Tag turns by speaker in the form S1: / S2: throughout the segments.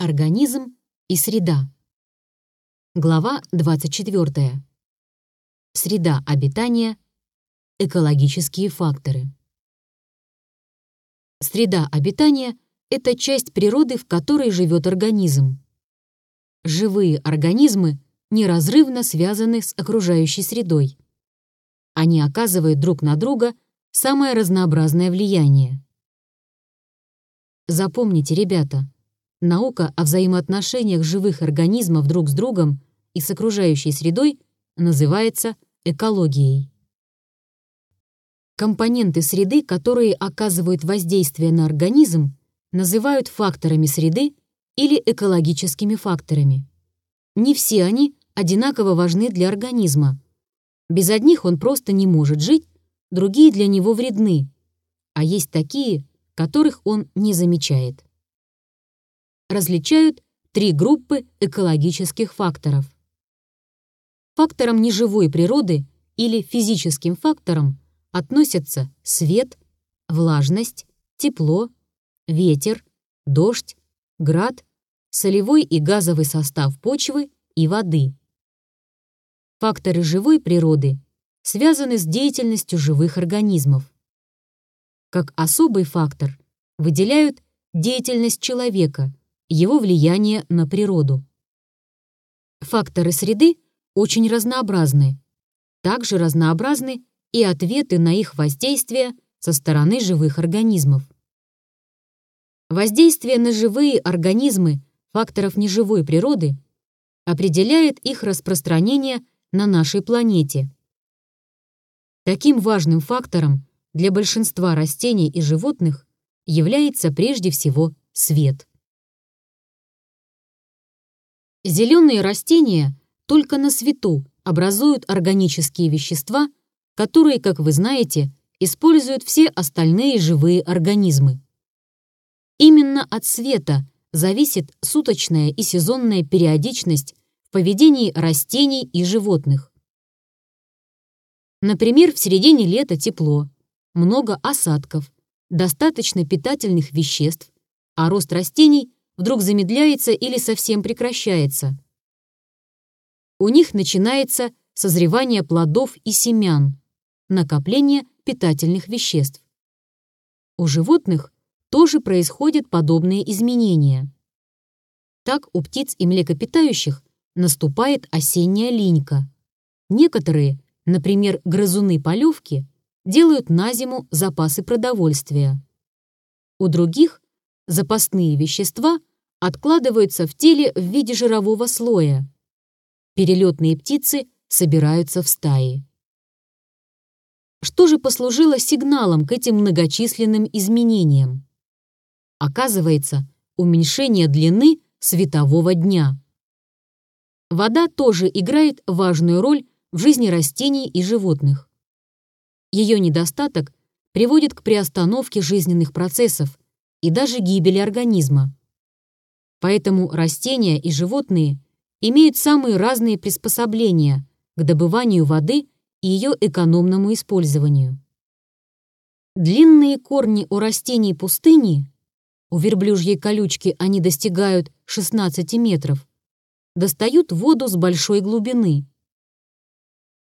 S1: Организм и среда. Глава 24. Среда обитания. Экологические факторы. Среда обитания — это часть природы, в которой живет организм. Живые организмы неразрывно связаны с окружающей средой. Они оказывают друг на друга самое разнообразное влияние. Запомните, ребята — Наука о взаимоотношениях живых организмов друг с другом и с окружающей средой называется экологией. Компоненты среды, которые оказывают воздействие на организм, называют факторами среды или экологическими факторами. Не все они одинаково важны для организма. Без одних он просто не может жить, другие для него вредны, а есть такие, которых он не замечает различают три группы экологических факторов. Факторам неживой природы или физическим факторам относятся свет, влажность, тепло, ветер, дождь, град, солевой и газовый состав почвы и воды. Факторы живой природы связаны с деятельностью живых организмов. Как особый фактор выделяют деятельность человека, его влияние на природу. Факторы среды очень разнообразны. Также разнообразны и ответы на их воздействие со стороны живых организмов. Воздействие на живые организмы факторов неживой природы определяет их распространение на нашей планете. Таким важным фактором для большинства растений и животных является прежде всего свет. Зеленые растения только на свету образуют органические вещества, которые, как вы знаете, используют все остальные живые организмы. Именно от света зависит суточная и сезонная периодичность в поведении растений и животных. Например, в середине лета тепло, много осадков, достаточно питательных веществ, а рост растений вдруг замедляется или совсем прекращается. У них начинается созревание плодов и семян, накопление питательных веществ. У животных тоже происходят подобные изменения. Так у птиц и млекопитающих наступает осенняя линька. Некоторые, например, грызуны-полевки, делают на зиму запасы продовольствия. У других запасные вещества откладываются в теле в виде жирового слоя. Перелетные птицы собираются в стаи. Что же послужило сигналом к этим многочисленным изменениям? Оказывается, уменьшение длины светового дня. Вода тоже играет важную роль в жизни растений и животных. Ее недостаток приводит к приостановке жизненных процессов и даже гибели организма. Поэтому растения и животные имеют самые разные приспособления к добыванию воды и ее экономному использованию. Длинные корни у растений пустыни, у верблюжьей колючки они достигают 16 метров, достают воду с большой глубины.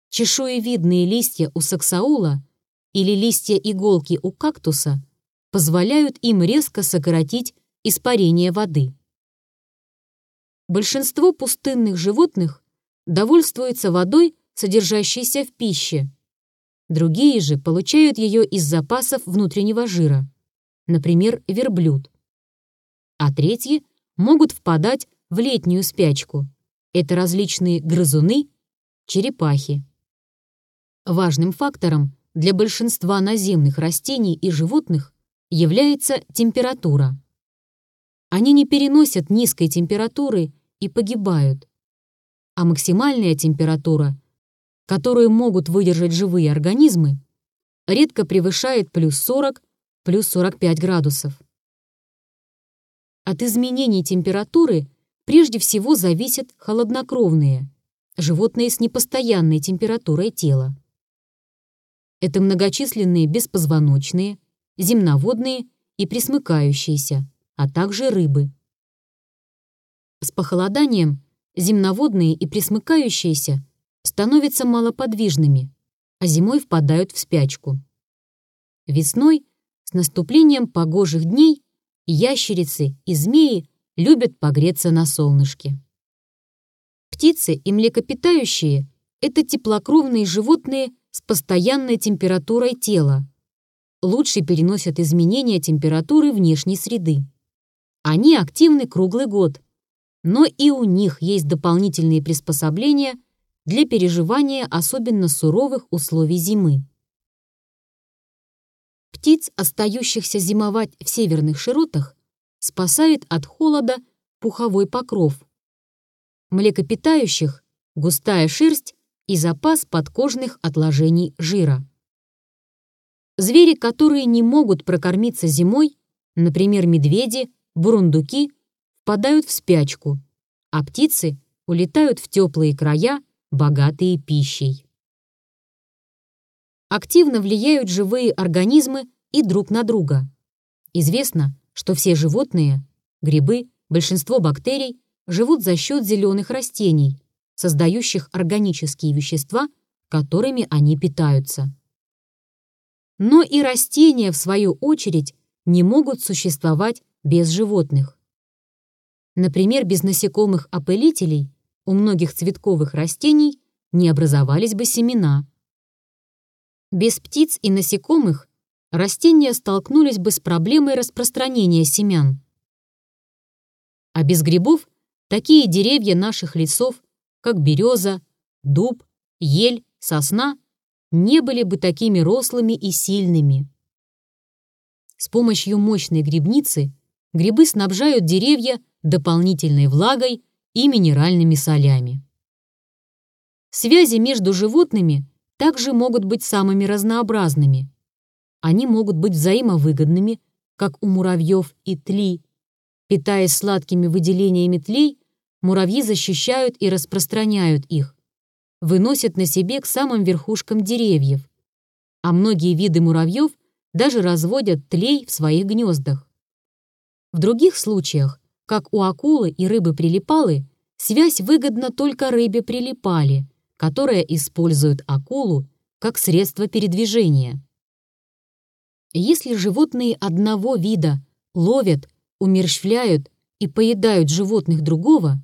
S1: Чешуевидные листья у саксаула или листья иголки у кактуса позволяют им резко сократить испарение воды. Большинство пустынных животных довольствуются водой, содержащейся в пище. Другие же получают ее из запасов внутреннего жира, например, верблюд. А третьи могут впадать в летнюю спячку. Это различные грызуны, черепахи. Важным фактором для большинства наземных растений и животных является температура. Они не переносят низкой температуры и погибают. А максимальная температура, которую могут выдержать живые организмы, редко превышает плюс 40, плюс 45 градусов. От изменений температуры прежде всего зависят холоднокровные, животные с непостоянной температурой тела. Это многочисленные беспозвоночные, земноводные и пресмыкающиеся, а также рыбы. С похолоданием земноводные и пресмыкающиеся становятся малоподвижными, а зимой впадают в спячку. Весной, с наступлением погожих дней, ящерицы и змеи любят погреться на солнышке. Птицы и млекопитающие – это теплокровные животные с постоянной температурой тела. Лучше переносят изменения температуры внешней среды. Они активны круглый год, но и у них есть дополнительные приспособления для переживания особенно суровых условий зимы. Птиц, остающихся зимовать в северных широтах, спасает от холода пуховой покров. Млекопитающих – густая шерсть и запас подкожных отложений жира. Звери, которые не могут прокормиться зимой, например, медведи, бурундуки, впадают в спячку, а птицы улетают в теплые края, богатые пищей. Активно влияют живые организмы и друг на друга. Известно, что все животные, грибы, большинство бактерий живут за счет зеленых растений, создающих органические вещества, которыми они питаются. Но и растения, в свою очередь, не могут существовать без животных. Например, без насекомых-опылителей у многих цветковых растений не образовались бы семена. Без птиц и насекомых растения столкнулись бы с проблемой распространения семян. А без грибов такие деревья наших лесов, как береза, дуб, ель, сосна, не были бы такими рослыми и сильными. С помощью мощной грибницы грибы снабжают деревья дополнительной влагой и минеральными солями. Связи между животными также могут быть самыми разнообразными. Они могут быть взаимовыгодными, как у муравьев и тли. Питаясь сладкими выделениями тлей, муравьи защищают и распространяют их, выносят на себе к самым верхушкам деревьев, а многие виды муравьев даже разводят тлей в своих гнездах. В других случаях, как у акулы и рыбы-прилипалы, связь выгодна только рыбе-прилипали, которая использует акулу как средство передвижения. Если животные одного вида ловят, умерщвляют и поедают животных другого,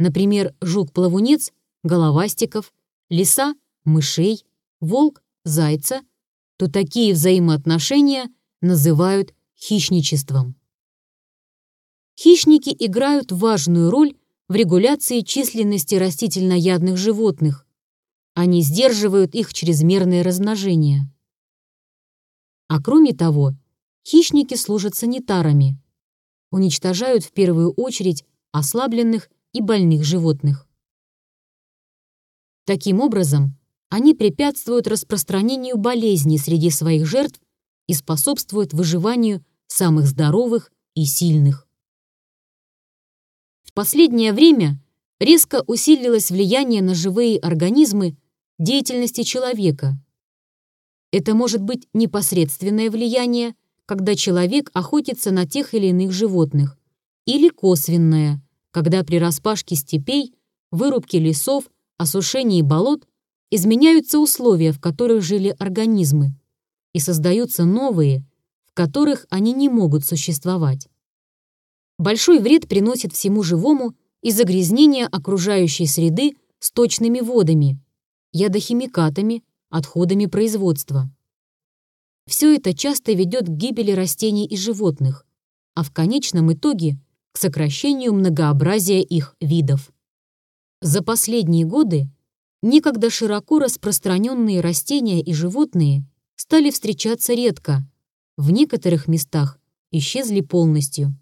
S1: например, жук-плавунец, головастиков, лиса, мышей, волк, зайца, то такие взаимоотношения называют хищничеством. Хищники играют важную роль в регуляции численности растительноядных животных. Они сдерживают их чрезмерное размножение. А кроме того, хищники служат санитарами, уничтожают в первую очередь ослабленных и больных животных. Таким образом, они препятствуют распространению болезней среди своих жертв и способствуют выживанию самых здоровых и сильных. Последнее время резко усилилось влияние на живые организмы деятельности человека, это может быть непосредственное влияние, когда человек охотится на тех или иных животных, или косвенное, когда при распашке степей, вырубке лесов, осушении болот изменяются условия, в которых жили организмы, и создаются новые, в которых они не могут существовать. Большой вред приносит всему живому и загрязнение окружающей среды сточными водами, ядохимикатами, отходами производства. Все это часто ведет к гибели растений и животных, а в конечном итоге к сокращению многообразия их видов. За последние годы некогда широко распространенные растения и животные стали встречаться редко, в некоторых местах исчезли полностью.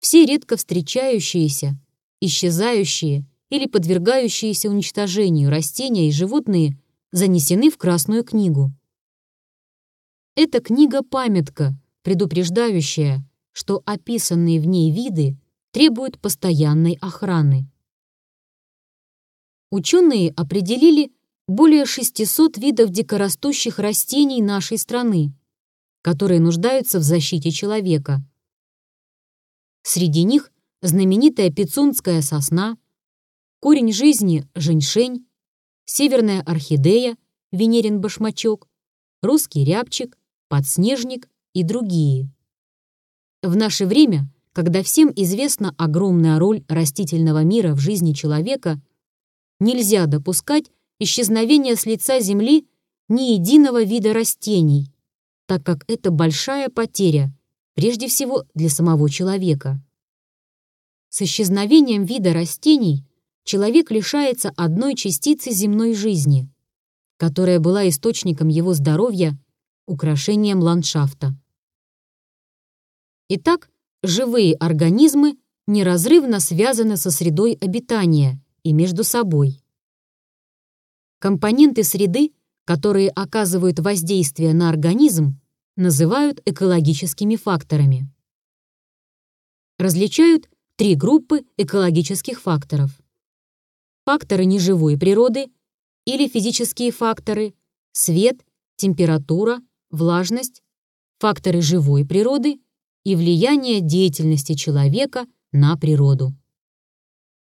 S1: Все редко встречающиеся, исчезающие или подвергающиеся уничтожению растения и животные занесены в Красную книгу. Эта книга-памятка, предупреждающая, что описанные в ней виды требуют постоянной охраны. Ученые определили более 600 видов дикорастущих растений нашей страны, которые нуждаются в защите человека. Среди них знаменитая пицунская сосна, корень жизни – женьшень, северная орхидея – венерин башмачок, русский рябчик, подснежник и другие. В наше время, когда всем известна огромная роль растительного мира в жизни человека, нельзя допускать исчезновения с лица Земли ни единого вида растений, так как это большая потеря, прежде всего для самого человека. С исчезновением вида растений человек лишается одной частицы земной жизни, которая была источником его здоровья, украшением ландшафта. Итак, живые организмы неразрывно связаны со средой обитания и между собой. Компоненты среды, которые оказывают воздействие на организм, называют экологическими факторами. Различают три группы экологических факторов. Факторы неживой природы или физические факторы – свет, температура, влажность, факторы живой природы и влияние деятельности человека на природу.